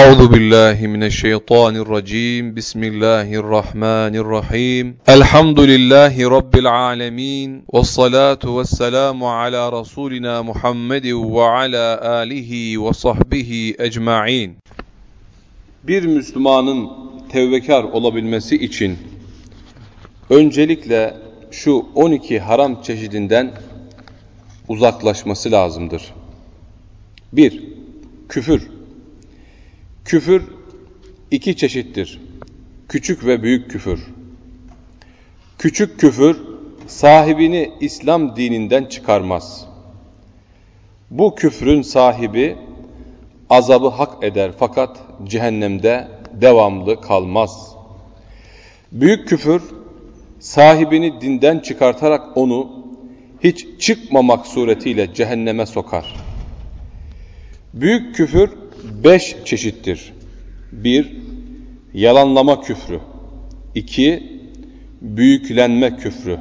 أعوذ بالله من الشيطان الرجيم بسم الله الرحمن الرحيم الحمد لله رب العالمين والصلاة والسلام على رسولنا محمد وعلى آله وصحبه أجمعين Bir Müslümanın tevbekar olabilmesi için öncelikle şu 12 haram çeşidinden uzaklaşması lazımdır. 1. Küfür. Küfür iki çeşittir. Küçük ve büyük küfür. Küçük küfür sahibini İslam dininden çıkarmaz. Bu küfrün sahibi azabı hak eder fakat cehennemde devamlı kalmaz. Büyük küfür sahibini dinden çıkartarak onu hiç çıkmamak suretiyle cehenneme sokar. Büyük küfür beş çeşittir. Bir, yalanlama küfrü. İki, büyüklenme küfrü.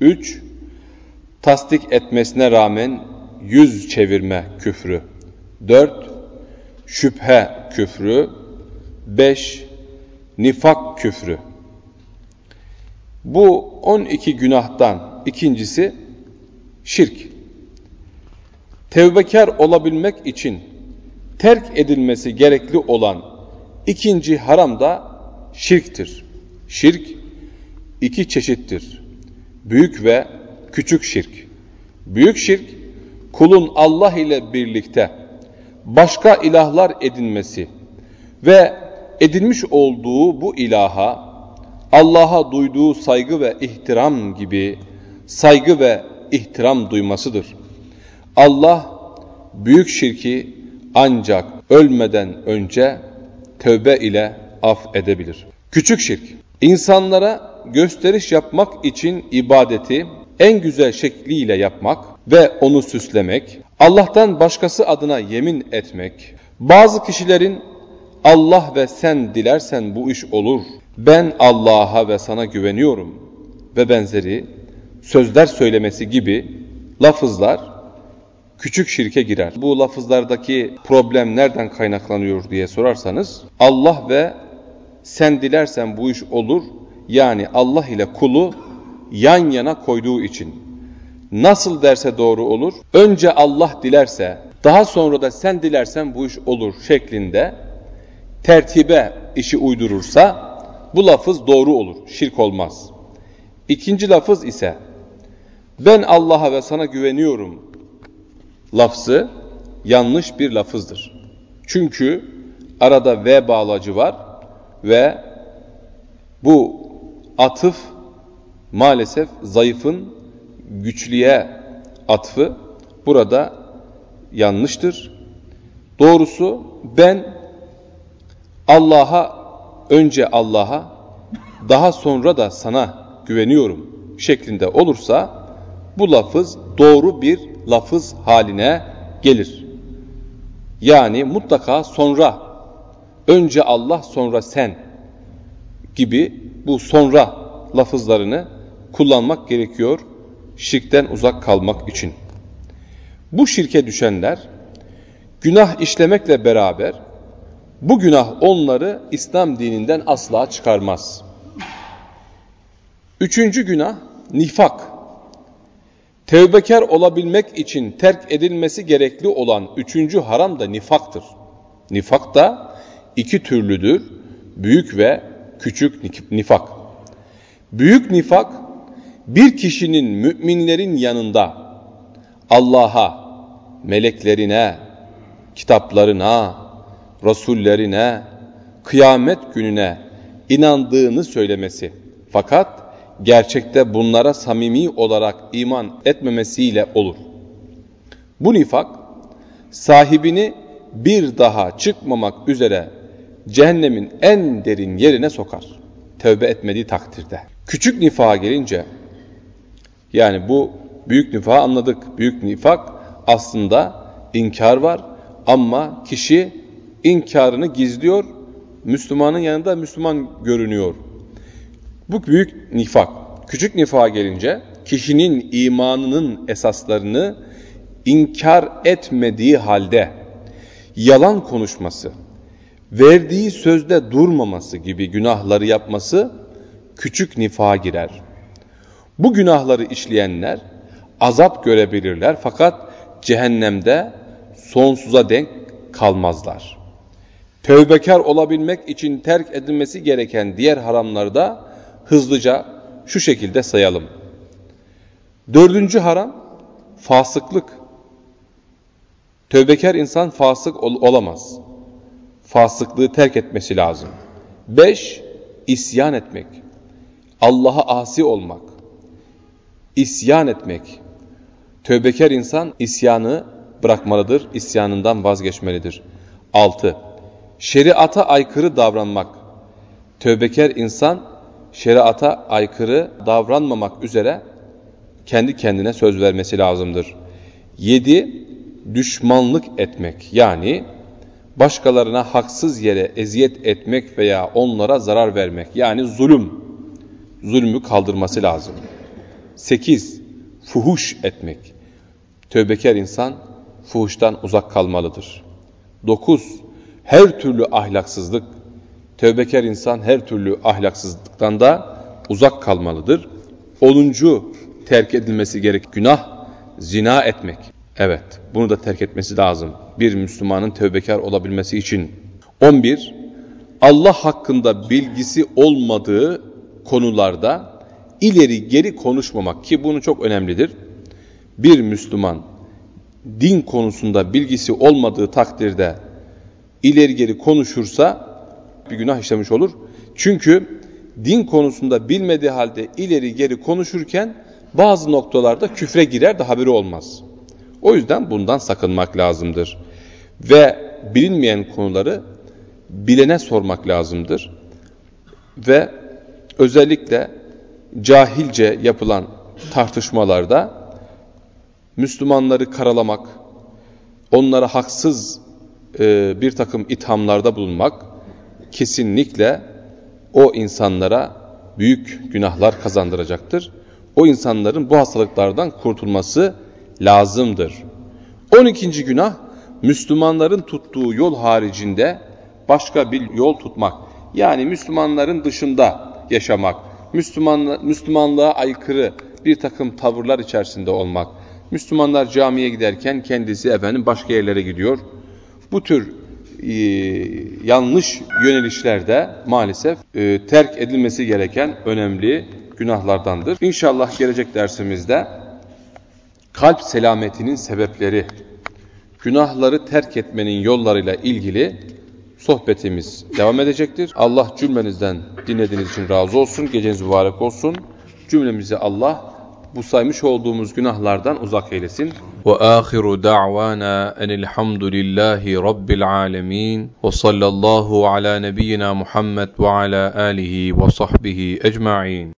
Üç, tasdik etmesine rağmen yüz çevirme küfrü. Dört, şüphe küfrü. Beş, nifak küfrü. Bu on iki günahtan ikincisi şirk. Tevbekar olabilmek için terk edilmesi gerekli olan ikinci haram da şirktir. Şirk iki çeşittir. Büyük ve küçük şirk. Büyük şirk kulun Allah ile birlikte başka ilahlar edinmesi ve edinmiş olduğu bu ilaha Allah'a duyduğu saygı ve ihtiram gibi saygı ve ihtiram duymasıdır. Allah büyük şirki ancak ölmeden önce tövbe ile af edebilir. Küçük şirk, insanlara gösteriş yapmak için ibadeti en güzel şekliyle yapmak ve onu süslemek, Allah'tan başkası adına yemin etmek, bazı kişilerin Allah ve sen dilersen bu iş olur, ben Allah'a ve sana güveniyorum ve benzeri sözler söylemesi gibi lafızlar küçük şirke girer. Bu lafızlardaki problem nereden kaynaklanıyor diye sorarsanız Allah ve sen dilersen bu iş olur yani Allah ile kulu yan yana koyduğu için nasıl derse doğru olur önce Allah dilerse daha sonra da sen dilersen bu iş olur şeklinde tertibe işi uydurursa bu lafız doğru olur şirk olmaz. İkinci lafız ise ben Allah'a ve sana güveniyorum lafzı yanlış bir lafızdır. Çünkü arada ve bağlacı var ve bu atıf maalesef zayıfın güçlüye atfı burada yanlıştır. Doğrusu ben Allah'a önce Allah'a daha sonra da sana güveniyorum şeklinde olursa bu lafız doğru bir lafız haline gelir. Yani mutlaka sonra, önce Allah sonra sen gibi bu sonra lafızlarını kullanmak gerekiyor şirkten uzak kalmak için. Bu şirke düşenler günah işlemekle beraber bu günah onları İslam dininden asla çıkarmaz. Üçüncü günah nifak. Tevbekar olabilmek için terk edilmesi gerekli olan üçüncü haram da nifaktır. Nifak da iki türlüdür. Büyük ve küçük nifak. Büyük nifak bir kişinin müminlerin yanında Allah'a, meleklerine, kitaplarına, rasullerine, kıyamet gününe inandığını söylemesi. Fakat gerçekte bunlara samimi olarak iman etmemesiyle olur. Bu nifak sahibini bir daha çıkmamak üzere cehennemin en derin yerine sokar. Tövbe etmediği takdirde. Küçük nifağa gelince yani bu büyük nifağı anladık. Büyük nifak aslında inkar var ama kişi inkarını gizliyor. Müslümanın yanında Müslüman görünüyor. Bu büyük nifak. Küçük nifağa gelince kişinin imanının esaslarını inkar etmediği halde yalan konuşması, verdiği sözde durmaması gibi günahları yapması küçük nifa girer. Bu günahları işleyenler azap görebilirler fakat cehennemde sonsuza denk kalmazlar. Tövbekar olabilmek için terk edilmesi gereken diğer haramları da hızlıca şu şekilde sayalım. Dördüncü haram fasıklık. Tövbekar insan fasık ol olamaz. Fasıklığı terk etmesi lazım. Beş, isyan etmek. Allah'a asi olmak. İsyan etmek. Tövbekar insan isyanı bırakmalıdır, isyanından vazgeçmelidir. Altı, şeriata aykırı davranmak. Tövbekar insan şeriata aykırı davranmamak üzere kendi kendine söz vermesi lazımdır. Yedi, düşmanlık etmek yani başkalarına haksız yere eziyet etmek veya onlara zarar vermek yani zulüm, zulmü kaldırması lazım. Sekiz, fuhuş etmek. Tövbekar insan fuhuştan uzak kalmalıdır. Dokuz, her türlü ahlaksızlık. Tövbekar insan her türlü ahlaksızlıktan da uzak kalmalıdır. Onuncu, terk edilmesi gerek günah, zina etmek. Evet, bunu da terk etmesi lazım. Bir Müslümanın tövbekar olabilmesi için. 11. Allah hakkında bilgisi olmadığı konularda ileri geri konuşmamak ki bunu çok önemlidir. Bir Müslüman din konusunda bilgisi olmadığı takdirde ileri geri konuşursa bir günah işlemiş olur. Çünkü din konusunda bilmediği halde ileri geri konuşurken bazı noktalarda küfre girer de haberi olmaz. O yüzden bundan sakınmak lazımdır. Ve bilinmeyen konuları bilene sormak lazımdır. Ve özellikle cahilce yapılan tartışmalarda Müslümanları karalamak, onlara haksız e, bir takım ithamlarda bulunmak kesinlikle o insanlara büyük günahlar kazandıracaktır. O insanların bu hastalıklardan kurtulması lazımdır. 12. günah Müslümanların tuttuğu yol haricinde başka bir yol tutmak. Yani Müslümanların dışında yaşamak, Müslüman, Müslümanlığa aykırı bir takım tavırlar içerisinde olmak. Müslümanlar camiye giderken kendisi efendim başka yerlere gidiyor. Bu tür e, yanlış yönelişlerde maalesef e, terk edilmesi gereken önemli günahlardandır. İnşallah gelecek dersimizde kalp selametinin sebepleri, günahları terk etmenin yollarıyla ilgili sohbetimiz devam edecektir. Allah cümlenizden dinlediğiniz için razı olsun. Geceniz mübarek olsun. Cümlemizi Allah bu saymış olduğumuz günahlardan uzak eylesin. Ve ahiru da'vana enilhamdülillahi rabbil alemin ve sallallahu ala nebiyyina Muhammed ve ala alihi ve sahbihi ecma'in.